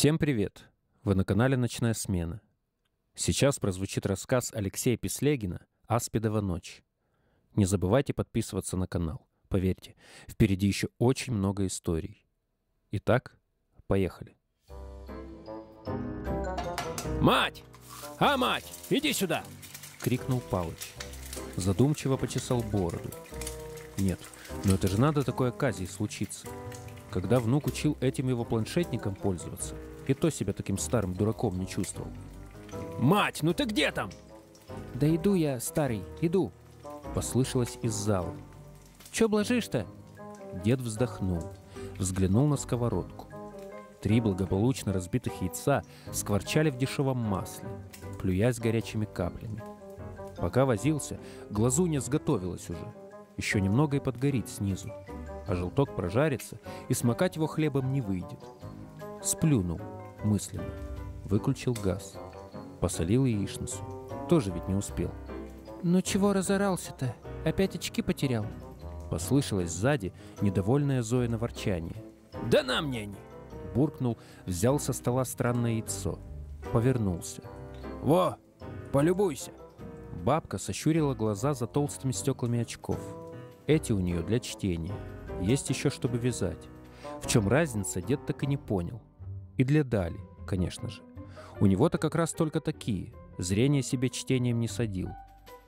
Всем привет! Вы на канале «Ночная смена». Сейчас прозвучит рассказ Алексея Песлегина «Аспидова ночь». Не забывайте подписываться на канал. Поверьте, впереди еще очень много историй. Итак, поехали. «Мать! А, мать, иди сюда!» — крикнул Палыч. Задумчиво почесал бороду. Нет, но это же надо такой оказии случиться. Когда внук учил этим его планшетником пользоваться, и то себя таким старым дураком не чувствовал. «Мать, ну ты где там?» «Да иду я, старый, иду», — послышалось из зала. «Чё блажишь-то?» Дед вздохнул, взглянул на сковородку. Три благополучно разбитых яйца скворчали в дешевом масле, плюясь горячими каплями. Пока возился, глазунья сготовилась уже. Еще немного и подгорит снизу а желток прожарится, и смокать его хлебом не выйдет. Сплюнул мысленно, выключил газ, посолил яичницу. Тоже ведь не успел. «Ну чего разорался-то? Опять очки потерял?» Послышалось сзади недовольное Зоина ворчание. «Да на мне они!» Буркнул, взял со стола странное яйцо. Повернулся. «Во, полюбуйся!» Бабка сощурила глаза за толстыми стеклами очков. Эти у нее для чтения. Есть еще, чтобы вязать. В чем разница, дед так и не понял. И для Дали, конечно же. У него-то как раз только такие. Зрение себе чтением не садил.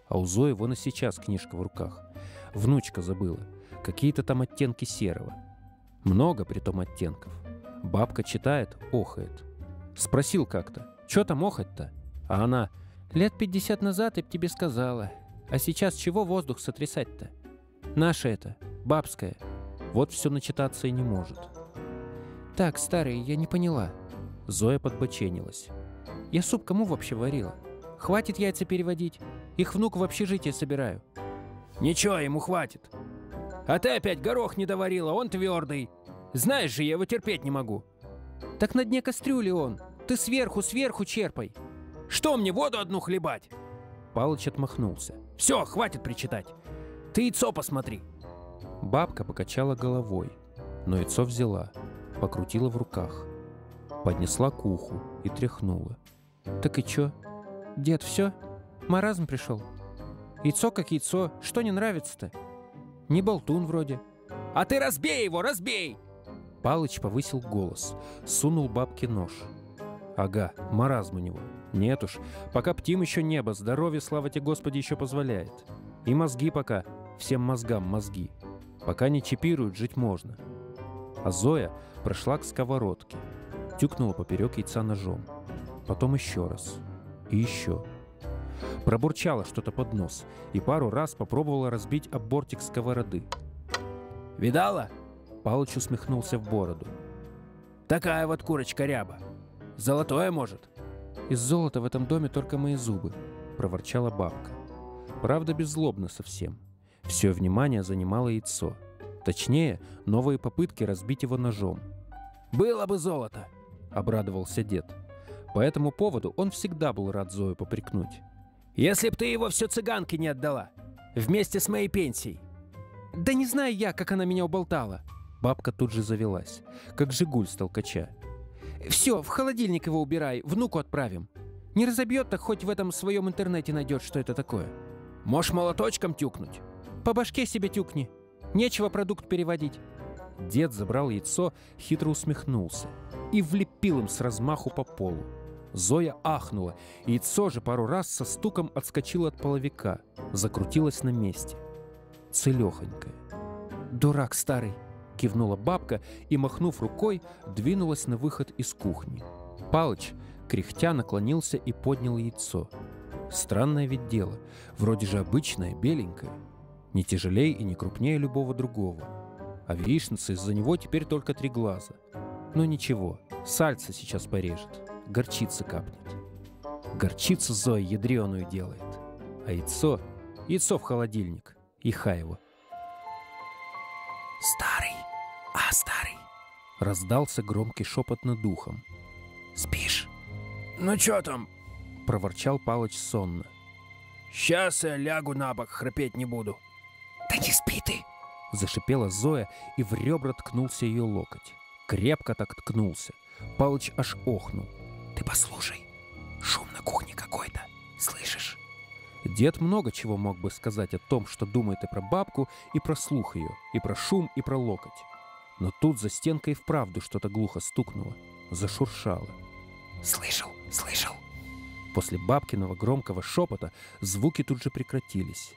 А у Зои вон и сейчас книжка в руках. Внучка забыла. Какие-то там оттенки серого. Много при том оттенков. Бабка читает, охает. Спросил как-то, что там охать-то? А она, лет пятьдесят назад я б тебе сказала. А сейчас чего воздух сотрясать-то? Наше это, бабское. Вот все начитаться и не может. Так, старый, я не поняла. Зоя подбоченилась. Я суп кому вообще варила? Хватит яйца переводить. Их внук в общежитие собираю. Ничего, ему хватит. А ты опять горох не доварила, он твердый. Знаешь же, я его терпеть не могу. Так на дне кастрюли он. Ты сверху, сверху черпай. Что мне воду одну хлебать? Палыч отмахнулся. Все, хватит причитать. Ты яйцо посмотри. Бабка покачала головой, но яйцо взяла, покрутила в руках, поднесла к уху и тряхнула. «Так и чё? Дед, все? Маразм пришел? Яйцо как яйцо, что не нравится-то? Не болтун вроде». «А ты разбей его, разбей!» Палыч повысил голос, сунул бабке нож. «Ага, маразм у него. Нет уж, пока птим еще небо, здоровье, слава тебе Господи, еще позволяет. И мозги пока, всем мозгам мозги. Пока не чипируют, жить можно. А Зоя прошла к сковородке, тюкнула поперек яйца ножом. Потом еще раз. И еще. Пробурчала что-то под нос и пару раз попробовала разбить об бортик сковороды. «Видала?» Палыч усмехнулся в бороду. «Такая вот курочка ряба. Золотое, может?» «Из золота в этом доме только мои зубы», — проворчала бабка. Правда, беззлобно совсем. Все внимание занимало яйцо. Точнее, новые попытки разбить его ножом. «Было бы золото!» — обрадовался дед. По этому поводу он всегда был рад Зою попрекнуть. «Если б ты его все цыганке не отдала! Вместе с моей пенсией!» «Да не знаю я, как она меня уболтала!» Бабка тут же завелась, как жигуль с толкача. «Все, в холодильник его убирай, внуку отправим. Не разобьет, так хоть в этом своем интернете найдет, что это такое». «Можешь молоточком тюкнуть?» По башке себе тюкни. Нечего продукт переводить. Дед забрал яйцо, хитро усмехнулся и влепил им с размаху по полу. Зоя ахнула, яйцо же пару раз со стуком отскочило от половика, закрутилось на месте. Целехонькое. «Дурак старый!» — кивнула бабка и, махнув рукой, двинулась на выход из кухни. Палыч, кряхтя, наклонился и поднял яйцо. Странное ведь дело, вроде же обычное, беленькое не тяжелее и не крупнее любого другого. А яичница из-за него теперь только три глаза. Но ничего, сальца сейчас порежет, горчица капнет. Горчицу Зоя ядреную делает. А яйцо, яйцо в холодильник, и хаево. «Старый, а старый!» Раздался громкий шепот над духом. «Спишь?» «Ну чё там?» Проворчал Палыч сонно. «Сейчас я лягу на бок, храпеть не буду». «Да не спи ты!» Зашипела Зоя, и в ребра ткнулся ее локоть. Крепко так ткнулся. Палыч аж охнул. «Ты послушай, шум на кухне какой-то, слышишь?» Дед много чего мог бы сказать о том, что думает и про бабку, и про слух ее, и про шум, и про локоть. Но тут за стенкой вправду что-то глухо стукнуло, зашуршало. «Слышал, слышал!» После бабкиного громкого шепота звуки тут же прекратились.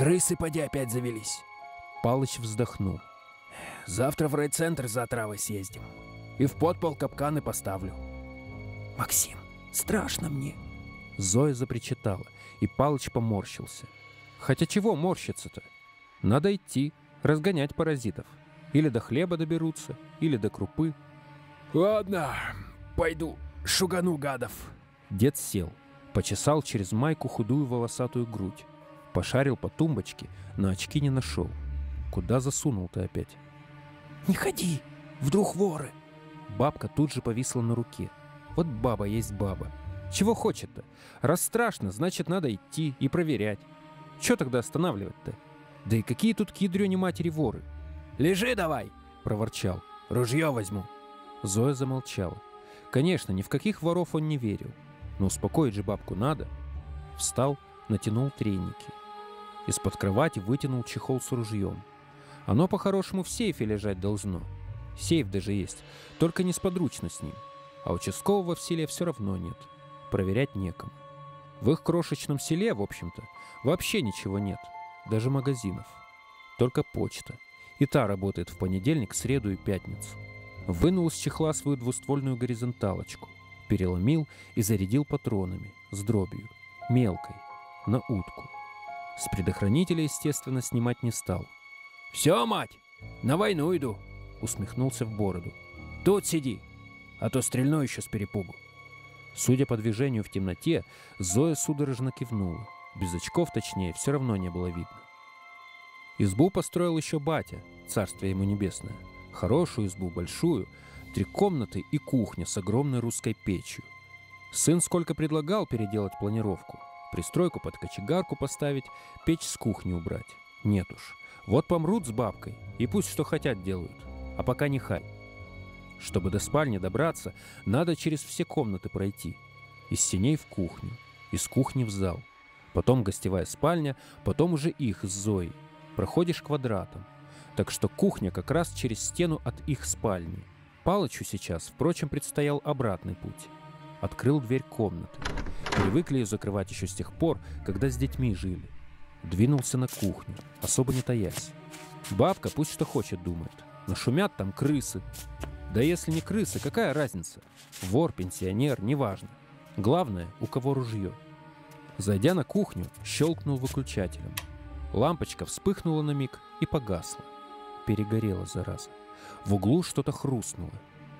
«Крысы поди опять завелись!» Палыч вздохнул. «Завтра в райцентр за отравой съездим. И в подпол капканы поставлю». «Максим, страшно мне!» Зоя запричитала, и Палыч поморщился. Хотя чего морщиться-то? Надо идти, разгонять паразитов. Или до хлеба доберутся, или до крупы. «Ладно, пойду, шугану гадов». Дед сел, почесал через майку худую волосатую грудь. Пошарил по тумбочке, но очки не нашел. Куда засунул ты опять? «Не ходи, вдруг воры!» Бабка тут же повисла на руке. Вот баба есть баба. Чего хочет-то? Раз страшно, значит, надо идти и проверять. Че тогда останавливать-то? Да и какие тут к ядрёне матери воры? «Лежи давай!» — проворчал. «Ружье возьму». Зоя замолчала. Конечно, ни в каких воров он не верил. Но успокоить же бабку надо. Встал, натянул треники. Из-под кровати вытянул чехол с ружьем. Оно по-хорошему в сейфе лежать должно. Сейф даже есть, только несподручно с ним. А участкового в селе все равно нет. Проверять некому. В их крошечном селе, в общем-то, вообще ничего нет. Даже магазинов. Только почта. И та работает в понедельник, среду и пятницу. Вынул из чехла свою двуствольную горизонталочку. Переломил и зарядил патронами. С дробью. Мелкой. На утку. С предохранителя, естественно, снимать не стал. «Все, мать, на войну иду», — усмехнулся в бороду. «Тут сиди, а то стрельну еще с перепугу». Судя по движению в темноте, Зоя судорожно кивнула. Без очков, точнее, все равно не было видно. Избу построил еще батя, царствие ему небесное. Хорошую избу, большую, три комнаты и кухня с огромной русской печью. Сын сколько предлагал переделать планировку. Пристройку под кочегарку поставить, печь с кухни убрать. Нет уж. Вот помрут с бабкой, и пусть что хотят делают. А пока не хай. Чтобы до спальни добраться, надо через все комнаты пройти. Из синей в кухню, из кухни в зал. Потом гостевая спальня, потом уже их с Зоей. Проходишь квадратом. Так что кухня как раз через стену от их спальни. Палычу сейчас, впрочем, предстоял обратный путь. Открыл дверь комнаты. Привыкли ее закрывать еще с тех пор, когда с детьми жили. Двинулся на кухню, особо не таясь. Бабка пусть что хочет думает. Но шумят там крысы. Да если не крысы, какая разница? Вор, пенсионер, неважно. Главное, у кого ружье. Зайдя на кухню, щелкнул выключателем. Лампочка вспыхнула на миг и погасла. Перегорела, зараза. В углу что-то хрустнуло.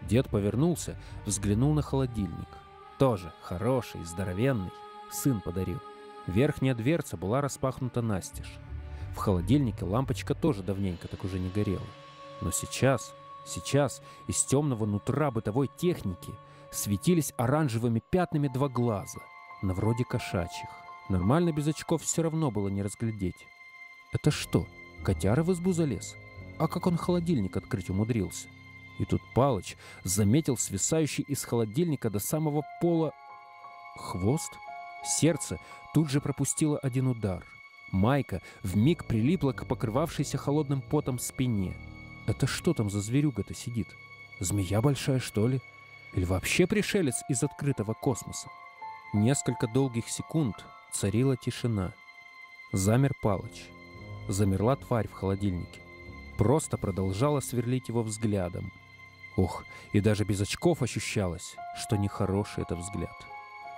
Дед повернулся, взглянул на холодильник. Тоже хороший, здоровенный. Сын подарил. Верхняя дверца была распахнута настежь. В холодильнике лампочка тоже давненько так уже не горела. Но сейчас Сейчас из темного нутра бытовой техники светились оранжевыми пятнами два глаза, на вроде кошачьих. Нормально без очков все равно было не разглядеть. Это что, котяра в избу залез? А как он холодильник открыть умудрился? И тут Палыч заметил свисающий из холодильника до самого пола хвост. Сердце тут же пропустило один удар. Майка вмиг прилипла к покрывавшейся холодным потом спине – это что там за зверюга-то сидит? Змея большая, что ли? Или вообще пришелец из открытого космоса? Несколько долгих секунд царила тишина. Замер Палыч. Замерла тварь в холодильнике. Просто продолжала сверлить его взглядом. Ох, и даже без очков ощущалось, что нехороший это взгляд.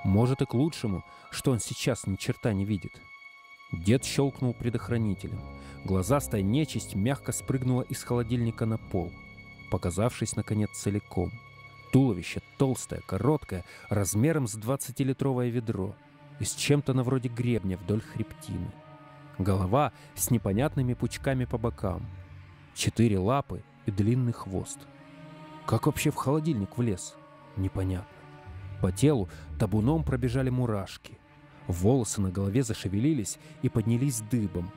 Может и к лучшему, что он сейчас ни черта не видит. Дед щелкнул предохранителем. Глазастая нечисть мягко спрыгнула из холодильника на пол, показавшись, наконец, целиком. Туловище толстое, короткое, размером с 20-литровое ведро и с чем-то на вроде гребня вдоль хребтины. Голова с непонятными пучками по бокам. Четыре лапы и длинный хвост. Как вообще в холодильник влез? Непонятно. По телу табуном пробежали мурашки. Волосы на голове зашевелились и поднялись дыбом,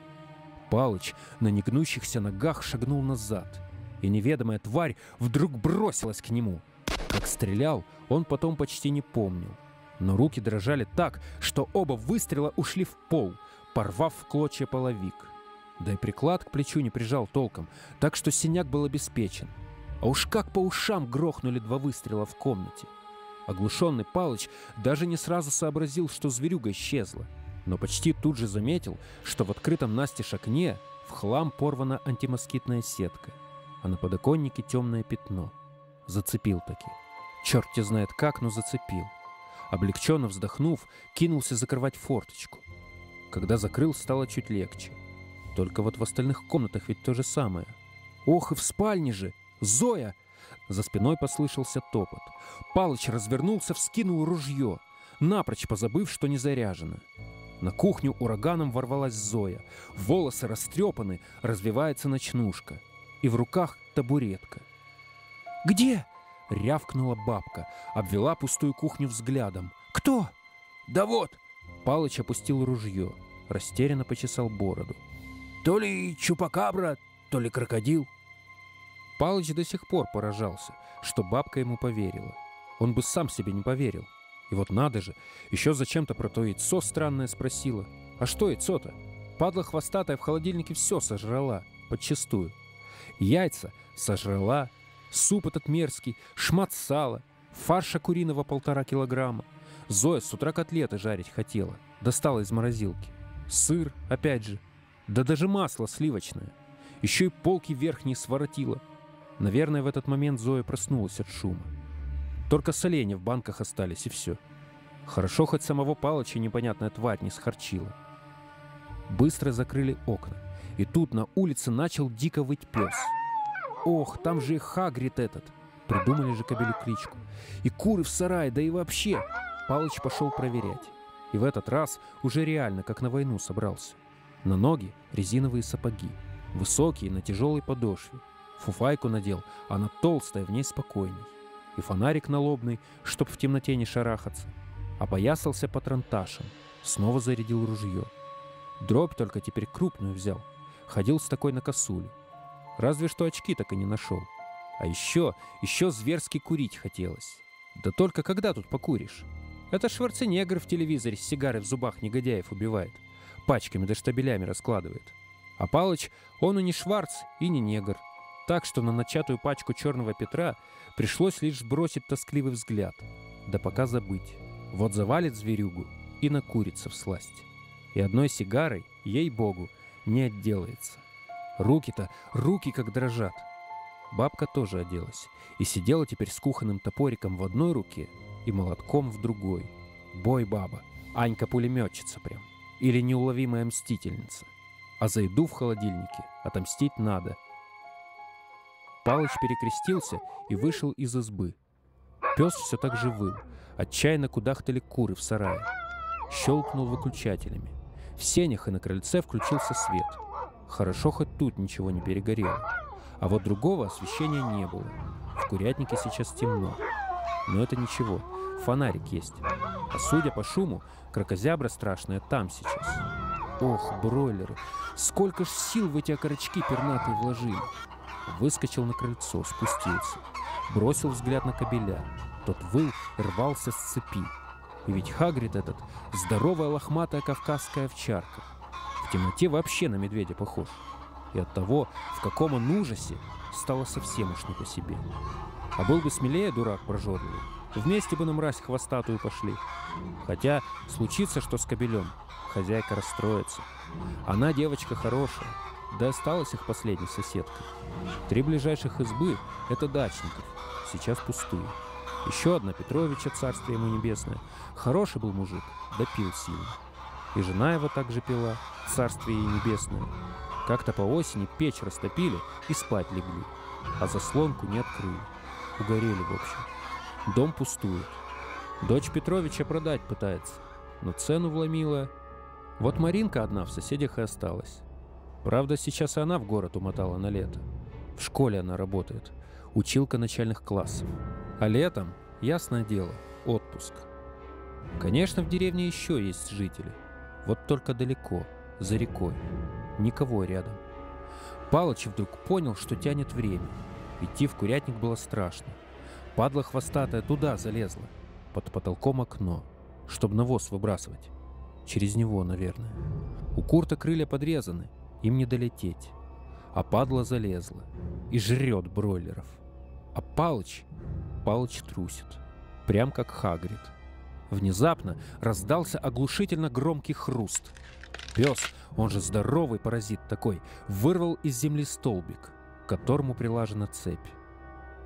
Палыч на негнущихся ногах шагнул назад, и неведомая тварь вдруг бросилась к нему. Как стрелял, он потом почти не помнил. Но руки дрожали так, что оба выстрела ушли в пол, порвав в клочья половик. Да и приклад к плечу не прижал толком, так что синяк был обеспечен. А уж как по ушам грохнули два выстрела в комнате. Оглушенный Палыч даже не сразу сообразил, что зверюга исчезла, но почти тут же заметил, что в открытом настежь окне в хлам порвана антимоскитная сетка, а на подоконнике темное пятно. Зацепил таки. Черт те знает как, но зацепил. Облегченно вздохнув, кинулся закрывать форточку. Когда закрыл, стало чуть легче. Только вот в остальных комнатах ведь то же самое. Ох, и в спальне же! Зоя! За спиной послышался топот. Палыч развернулся, вскинул ружье, напрочь позабыв, что не заряжено. На кухню ураганом ворвалась Зоя. Волосы растрепаны, развивается ночнушка. И в руках табуретка. «Где?» — рявкнула бабка, обвела пустую кухню взглядом. «Кто?» «Да вот!» Палыч опустил ружье, растерянно почесал бороду. То ли чупакабра, то ли крокодил. Палыч до сих пор поражался, что бабка ему поверила. Он бы сам себе не поверил. И вот надо же, еще зачем-то про то яйцо странное спросила. А что яйцо-то? Падла хвостатая в холодильнике все сожрала, подчистую. Яйца сожрала, суп этот мерзкий, шмат сала, фарша куриного полтора килограмма. Зоя с утра котлеты жарить хотела, достала из морозилки. Сыр, опять же, да даже масло сливочное. Еще и полки верхние своротила. Наверное, в этот момент Зоя проснулась от шума. Только соленья в банках остались, и все. Хорошо, хоть самого Палыча непонятная тварь не схорчила. Быстро закрыли окна. И тут на улице начал дико выть пес. Ох, там же и Хагрид этот. Придумали же кобелю кличку. И куры в сарае, да и вообще. Палыч пошел проверять. И в этот раз уже реально, как на войну собрался. На ноги резиновые сапоги. Высокие, на тяжелой подошве. Фуфайку надел, она толстая, в ней спокойней. И фонарик налобный, чтоб в темноте не шарахаться. Опоясался патронташем. Снова зарядил ружье. Дробь только теперь крупную взял. Ходил с такой на косулю. Разве что очки так и не нашел. А еще, еще зверски курить хотелось. Да только когда тут покуришь? Это Шварценеггер в телевизоре с сигарой в зубах негодяев убивает. Пачками да штабелями раскладывает. А Палыч, он и не Шварц, и не негр. Так что на начатую пачку черного Петра пришлось лишь бросить тоскливый взгляд. Да пока забыть. Вот завалит зверюгу и накурится в сласть. И одной сигарой, ей-богу, не отделается. Руки-то, руки как дрожат. Бабка тоже оделась и сидела теперь с кухонным топориком в одной руке и молотком в другой. Бой баба, Анька-пулеметчица прям. Или неуловимая мстительница. А за еду в холодильнике отомстить надо. Палыч перекрестился и вышел из избы. Пес все так же выл. Отчаянно кудахтали куры в сарае. Щелкнул выключателями. В сенях и на крыльце включился свет. Хорошо, хоть тут ничего не перегорело. А вот другого освещения не было. В курятнике сейчас темно. Но это ничего. Фонарик есть. А судя по шуму, крокозябра страшная там сейчас. Ох, бройлеры, сколько ж сил в эти окорочки пернатые вложили. Выскочил на крыльцо, спустился. Бросил взгляд на кобеля. Тот выл и рвался с цепи. И ведь Хагрид этот — здоровая лохматая кавказская овчарка. В темноте вообще на медведя похож. И от того, в каком он ужасе, стало совсем уж не по себе. А был бы смелее дурак прожорливый, вместе бы на мразь хвостатую пошли. Хотя случится, что с кобелем, хозяйка расстроится. Она девочка хорошая, да осталась их последней соседкой. Три ближайших избы — это дачников, сейчас пустые. Еще одна Петровича, царствие ему небесное. Хороший был мужик, да пил сильно. И жена его также пила, царствие ей небесное. Как-то по осени печь растопили и спать легли, а заслонку не открыли. Угорели, в общем. Дом пустует. Дочь Петровича продать пытается, но цену вломила. Вот Маринка одна в соседях и осталась. Правда, сейчас и она в город умотала на лето. В школе она работает. Училка начальных классов. А летом, ясное дело, отпуск. Конечно, в деревне еще есть жители. Вот только далеко, за рекой. Никого рядом. Палыч вдруг понял, что тянет время. Идти в курятник было страшно. Падла хвостатая туда залезла, под потолком окно, чтобы навоз выбрасывать. Через него, наверное. У Курта крылья подрезаны, им не долететь. А падла залезла и жрет бройлеров. А Палыч, Палыч трусит, прям как Хагрид. Внезапно раздался оглушительно громкий хруст. Пес, он же здоровый паразит такой, вырвал из земли столбик, к которому прилажена цепь.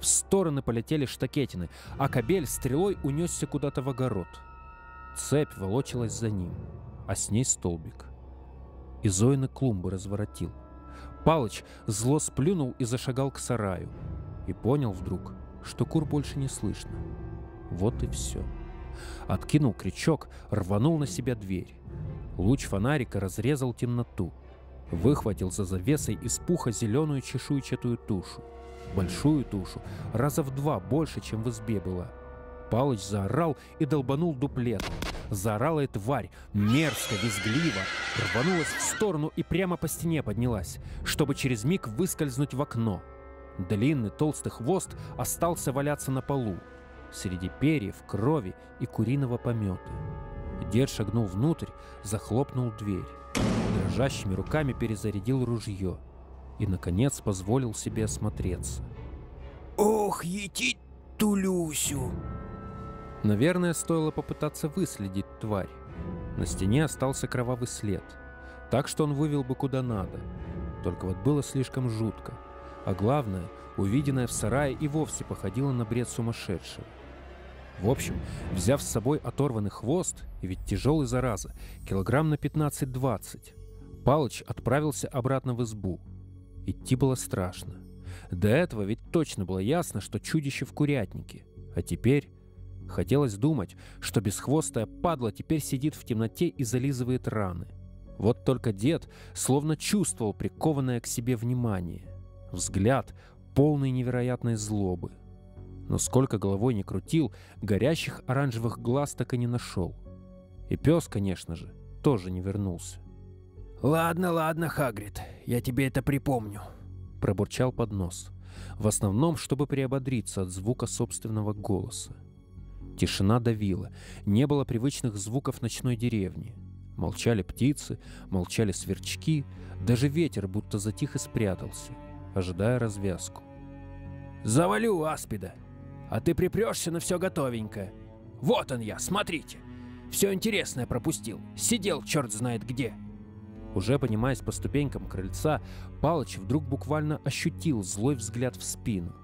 В стороны полетели штакетины, а кобель стрелой унесся куда-то в огород. Цепь волочилась за ним, а с ней столбик. И Зоины клумбы разворотил. Палыч зло сплюнул и зашагал к сараю. И понял вдруг, что кур больше не слышно. Вот и все. Откинул крючок, рванул на себя дверь. Луч фонарика разрезал темноту. Выхватил за завесой из пуха зеленую чешуйчатую тушу. Большую тушу, раза в два больше, чем в избе была. Палыч заорал и долбанул дуплетом. Заорала и тварь, мерзко, визгливо, рванулась в сторону и прямо по стене поднялась, чтобы через миг выскользнуть в окно. Длинный толстый хвост остался валяться на полу, среди перьев, крови и куриного помета. Дед шагнул внутрь, захлопнул дверь. Дрожащими руками перезарядил ружье и, наконец, позволил себе осмотреться. «Ох, ети Тулюсю!» Наверное, стоило попытаться выследить тварь. На стене остался кровавый след, так что он вывел бы куда надо. Только вот было слишком жутко. А главное, увиденное в сарае и вовсе походило на бред сумасшедшего. В общем, взяв с собой оторванный хвост, и ведь тяжелый зараза, килограмм на 15-20, Палыч отправился обратно в избу. Идти было страшно. До этого ведь точно было ясно, что чудище в курятнике. А теперь Хотелось думать, что бесхвостая падла теперь сидит в темноте и зализывает раны. Вот только дед словно чувствовал прикованное к себе внимание. Взгляд, полный невероятной злобы. Но сколько головой не крутил, горящих оранжевых глаз так и не нашел. И пес, конечно же, тоже не вернулся. «Ладно, ладно, Хагрид, я тебе это припомню», — пробурчал под нос. В основном, чтобы приободриться от звука собственного голоса. Тишина давила, не было привычных звуков ночной деревни. Молчали птицы, молчали сверчки, даже ветер будто затих и спрятался, ожидая развязку. «Завалю аспида, а ты припрешься на все готовенькое. Вот он я, смотрите. Все интересное пропустил, сидел черт знает где». Уже поднимаясь по ступенькам крыльца, Палыч вдруг буквально ощутил злой взгляд в спину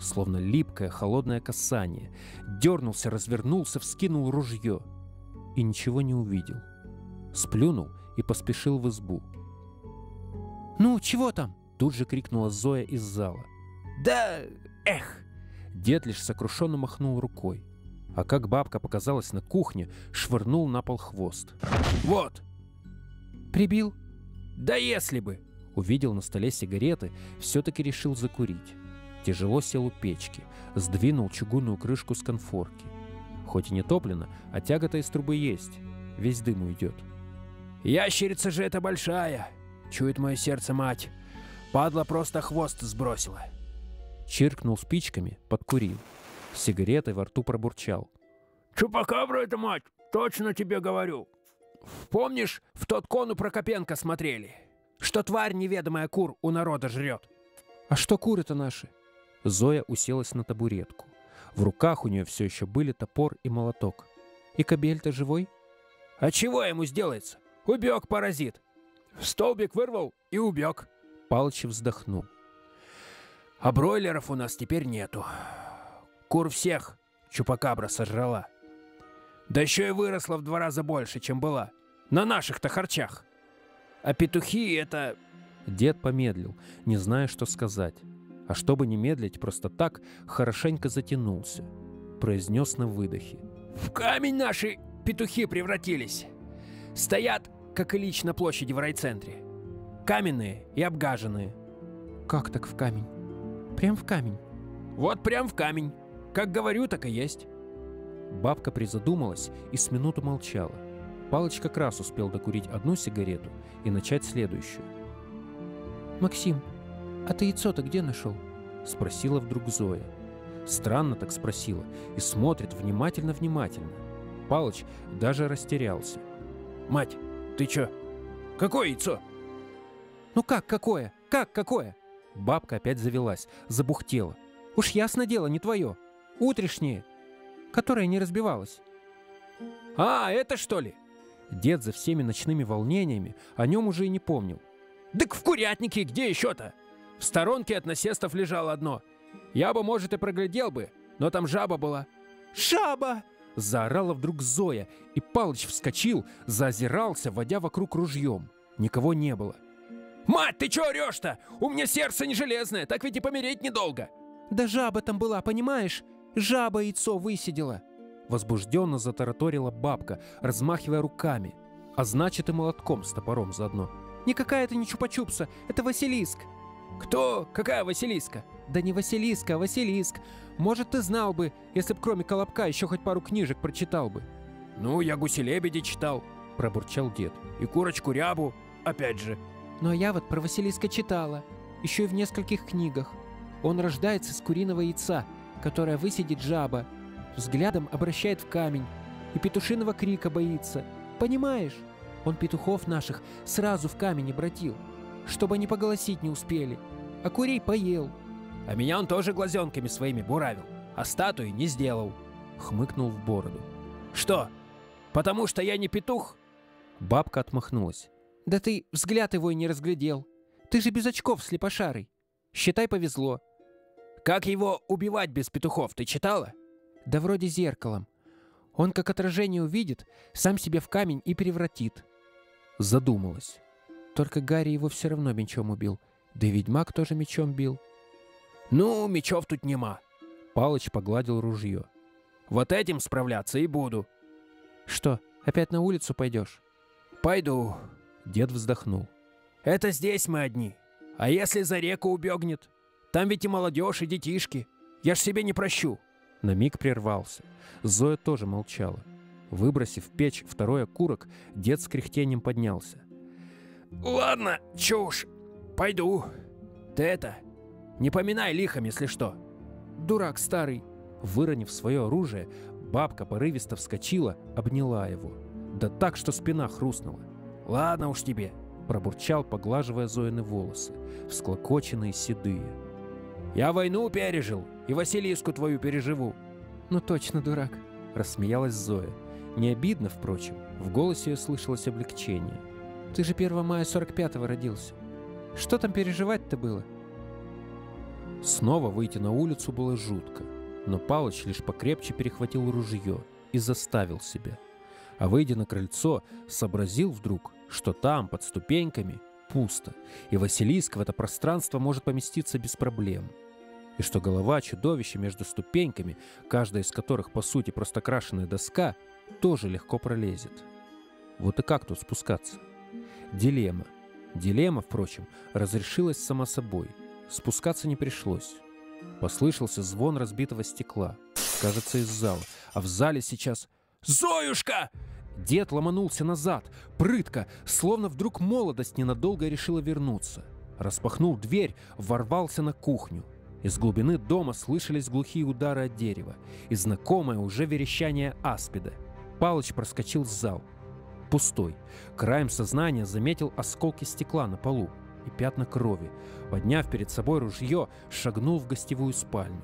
словно липкое холодное касание. Дернулся, развернулся, вскинул ружье. И ничего не увидел. Сплюнул и поспешил в избу. «Ну, чего там?» Тут же крикнула Зоя из зала. «Да, эх!» Дед лишь сокрушенно махнул рукой. А как бабка показалась на кухне, швырнул на пол хвост. «Вот!» «Прибил?» «Да если бы!» Увидел на столе сигареты, все-таки решил закурить. Тяжело сел у печки, сдвинул чугунную крышку с конфорки. Хоть и не топлено, а тяга-то из трубы есть. Весь дым уйдет. «Ящерица же это большая!» — чует мое сердце мать. Падла просто хвост сбросила. Чиркнул спичками, подкурил. Сигаретой во рту пробурчал. «Чупакабра это, мать! Точно тебе говорю! Помнишь, в тот кону Прокопенко смотрели? Что тварь неведомая кур у народа жрет?» «А что куры-то наши?» Зоя уселась на табуретку. В руках у нее все еще были топор и молоток. «И кобель-то живой?» «А чего ему сделается? Убег паразит! Столбик вырвал и убег!» Палыч вздохнул. «А бройлеров у нас теперь нету. Кур всех чупакабра сожрала. Да еще и выросла в два раза больше, чем была. На наших-то харчах. А петухи — это...» Дед помедлил, не зная, что сказать а чтобы не медлить просто так, хорошенько затянулся. Произнес на выдохе. «В камень наши петухи превратились. Стоят, как и лично площади в райцентре. Каменные и обгаженные». «Как так в камень? Прям в камень?» «Вот прям в камень. Как говорю, так и есть». Бабка призадумалась и с минуту молчала. Палыч как раз успел докурить одну сигарету и начать следующую. «Максим, «А ты яйцо-то где нашел?» — спросила вдруг Зоя. Странно так спросила и смотрит внимательно-внимательно. Палыч даже растерялся. «Мать, ты чё? Какое яйцо?» «Ну как какое? Как какое?» Бабка опять завелась, забухтела. «Уж ясно дело, не твое. Утрешнее, которое не разбивалось». «А, это что ли?» Дед за всеми ночными волнениями о нем уже и не помнил. «Так в курятнике где еще-то? В сторонке от насестов лежало одно. Я бы, может, и проглядел бы, но там жаба была». «Жаба!» Заорала вдруг Зоя, и Палыч вскочил, заозирался, водя вокруг ружьем. Никого не было. «Мать, ты чё орёшь-то? У меня сердце не железное, так ведь и помереть недолго!» «Да жаба там была, понимаешь? Жаба яйцо высидела!» Возбужденно затараторила бабка, размахивая руками, а значит и молотком с топором заодно. «Никакая это не чупа-чупса, это Василиск!» «Кто? Какая Василиска?» «Да не Василиска, а Василиск. Может, ты знал бы, если б кроме Колобка еще хоть пару книжек прочитал бы». «Ну, я гуси-лебеди читал», — пробурчал дед. «И курочку-рябу, опять же». «Ну, а я вот про Василиска читала, еще и в нескольких книгах. Он рождается с куриного яйца, которое высидит жаба, взглядом обращает в камень и петушиного крика боится. Понимаешь? Он петухов наших сразу в камень обратил, чтобы они поголосить не успели, а курей поел». А меня он тоже глазенками своими буравил, а статуи не сделал. Хмыкнул в бороду. Что? Потому что я не петух? Бабка отмахнулась. Да ты взгляд его и не разглядел. Ты же без очков слепошарый. Считай, повезло. Как его убивать без петухов, ты читала? Да вроде зеркалом. Он как отражение увидит, сам себя в камень и превратит. Задумалась. Только Гарри его все равно мечом убил. Да и ведьмак тоже мечом бил. «Ну, мечов тут нема». Палыч погладил ружье. «Вот этим справляться и буду». «Что, опять на улицу пойдешь?» «Пойду». Дед вздохнул. «Это здесь мы одни. А если за реку убегнет? Там ведь и молодежь, и детишки. Я ж себе не прощу». На миг прервался. Зоя тоже молчала. Выбросив в печь второй окурок, дед с кряхтением поднялся. «Ладно, чё уж, пойду. Ты это, не поминай лихом, если что. Дурак старый. Выронив свое оружие, бабка порывисто вскочила, обняла его. Да так, что спина хрустнула. Ладно уж тебе. Пробурчал, поглаживая Зоины волосы, всклокоченные седые. Я войну пережил, и Василиску твою переживу. Ну точно дурак. Рассмеялась Зоя. Не обидно, впрочем. В голосе ее слышалось облегчение. Ты же 1 мая 45-го родился. Что там переживать-то было? Снова выйти на улицу было жутко, но Палыч лишь покрепче перехватил ружье и заставил себя. А выйдя на крыльцо, сообразил вдруг, что там, под ступеньками, пусто, и Василиск в это пространство может поместиться без проблем. И что голова чудовища между ступеньками, каждая из которых, по сути, просто крашеная доска, тоже легко пролезет. Вот и как тут спускаться? Дилемма. Дилемма, впрочем, разрешилась сама собой – Спускаться не пришлось. Послышался звон разбитого стекла. Кажется, из зала. А в зале сейчас... «Зоюшка!» Дед ломанулся назад, прытко, словно вдруг молодость ненадолго решила вернуться. Распахнул дверь, ворвался на кухню. Из глубины дома слышались глухие удары от дерева и знакомое уже верещание аспида. Палыч проскочил в зал. Пустой. Краем сознания заметил осколки стекла на полу и пятна крови. Подняв перед собой ружье, шагнул в гостевую спальню.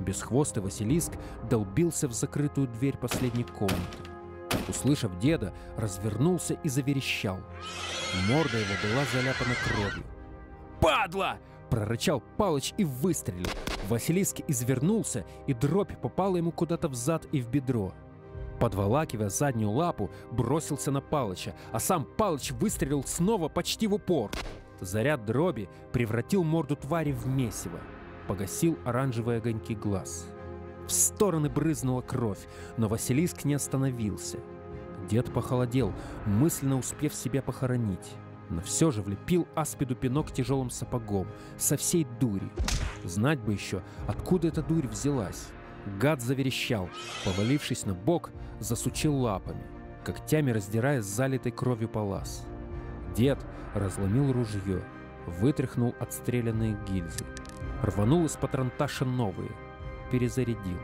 Бесхвостый Василиск долбился в закрытую дверь последней комнаты. Услышав деда, развернулся и заверещал. Морда его была заляпана кровью. «Падла!» — прорычал Палыч и выстрелил. Василиск извернулся, и дробь попала ему куда-то в зад и в бедро. Подволакивая заднюю лапу, бросился на Палыча, а сам Палыч выстрелил снова почти в упор. Заряд дроби превратил морду твари в месиво, погасил оранжевые огоньки глаз. В стороны брызнула кровь, но Василиск не остановился. Дед похолодел, мысленно успев себя похоронить, но все же влепил аспиду пинок тяжелым сапогом, со всей дури. Знать бы еще, откуда эта дурь взялась. Гад заверещал, повалившись на бок, засучил лапами, когтями раздирая залитой кровью палас. Дед разломил ружье, вытряхнул отстрелянные гильзы. Рванул из патронташа новые. перезарядил.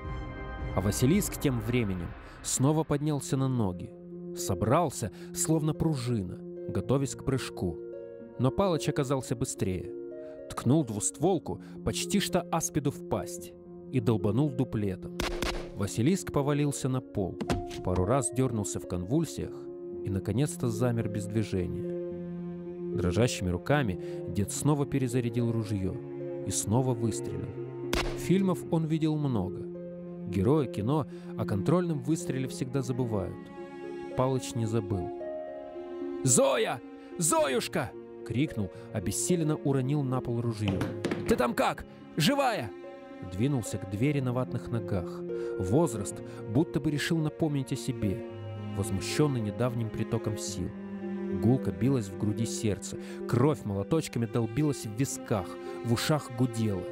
А Василиск тем временем снова поднялся на ноги. Собрался, словно пружина, готовясь к прыжку. Но Палыч оказался быстрее. Ткнул двустволку почти что аспиду в пасть и долбанул дуплетом. Василиск повалился на пол, пару раз дернулся в конвульсиях и, наконец-то, замер без движения. Дрожащими руками дед снова перезарядил ружье и снова выстрелил. Фильмов он видел много. Герои кино о контрольном выстреле всегда забывают. Палыч не забыл. «Зоя! Зоюшка!» — крикнул, обессиленно уронил на пол ружье. «Ты там как? Живая?» Двинулся к двери на ватных ногах. Возраст будто бы решил напомнить о себе, возмущенный недавним притоком сил. Гулко билось в груди сердце, кровь молоточками долбилась в висках, в ушах гудела.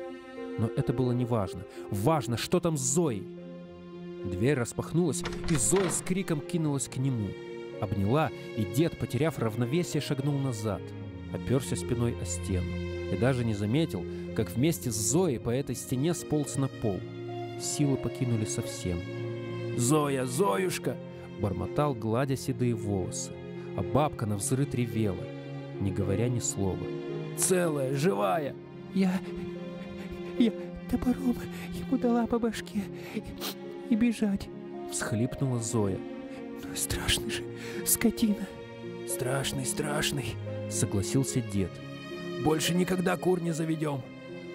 Но это было не важно. Важно, что там с Зоей. Дверь распахнулась, и Зоя с криком кинулась к нему. Обняла, и дед, потеряв равновесие, шагнул назад, оперся спиной о стену. И даже не заметил, как вместе с Зоей по этой стене сполз на пол. Силы покинули совсем. «Зоя, Зоюшка!» — бормотал, гладя седые волосы а бабка на взрыв ревела, не говоря ни слова. «Целая, живая!» «Я... я топором ему дала по башке и, и бежать!» — всхлипнула Зоя. «Ну, страшный же, скотина!» «Страшный, страшный!» — согласился дед. «Больше никогда кур не заведем.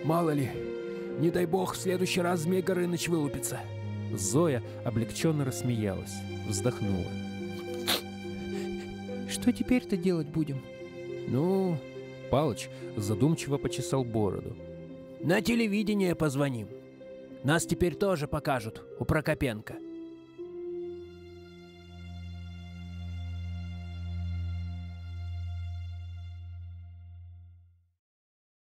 Мало ли, не дай бог, в следующий раз Змей Горыныч вылупится!» Зоя облегченно рассмеялась, вздохнула. Что теперь-то делать будем? Ну, Палыч задумчиво почесал бороду. На телевидение позвоним. Нас теперь тоже покажут у Прокопенко.